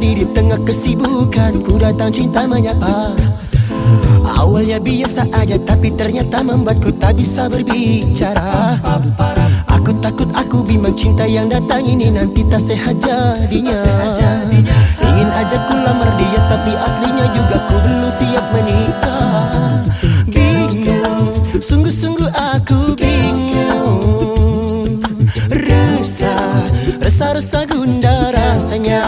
hari di tengah kesibukan Ku datang cinta menyapa. Awalnya biasa aja tapi ternyata membuatku tak bisa berbicara. Aku takut aku bimbang cinta yang datang ini nanti tak sehat jadinya. Ingin ajak ku lamar dia tapi aslinya juga ku belum siap menikah resah-resah gundah rasanya.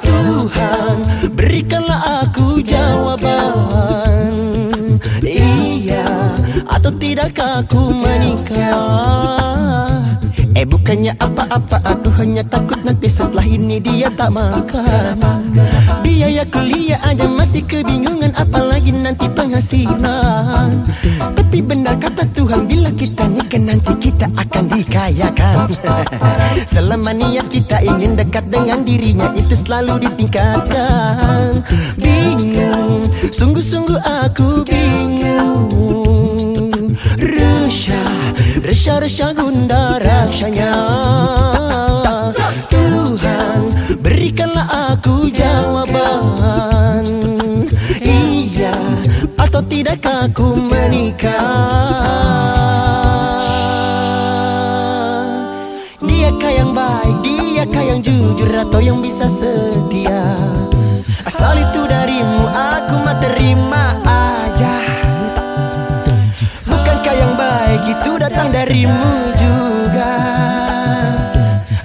Tuhan berikanlah aku jawaban. Iya atau tidakkah aku menikah Bukannya apa-apa aku hanya takut nanti setelah ini dia tak makan. Biaya kuliah aja masih kebingungan apalagi nanti penghasilan. Tapi benar kata Tuhan bila kita nikah nanti kita akan dikayakan. Selama niat kita ingin dekat dengan dirinya itu selalu ditingkatkan. Bingung, sungguh-sungguh aku bingung Resah gundah rasanya. Tuhan berikanlah aku jawaban. Iya atau tidakkah aku menikah? Diakah yang baik, diakah yang jujur atau yang bisa setia? Asal itu darimu aku mah datang darimu juga.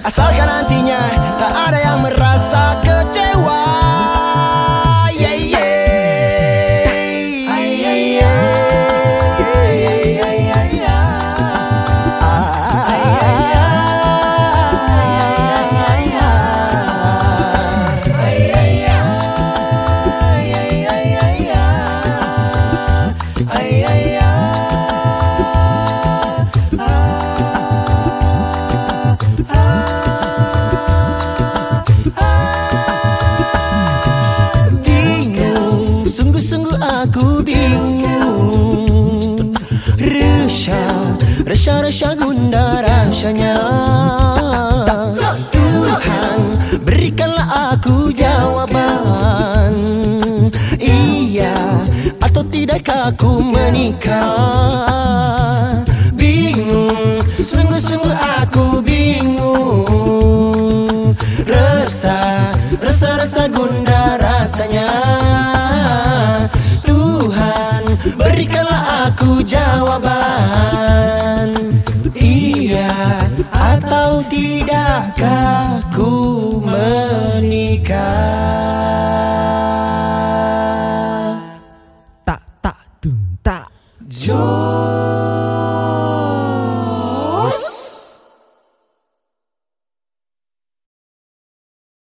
Asalkan nantinya tak ada yang merasa Resah, resah gundah rasanya. Tuhan, berikanlah aku jawaban. Iya atau tidakkah aku menikah? Bingung, sungguh-sungguh aku bingung. Resah, resah, resah gundah rasanya. Tuhan, berikanlah aku jawaban atau tidakkah ku menikah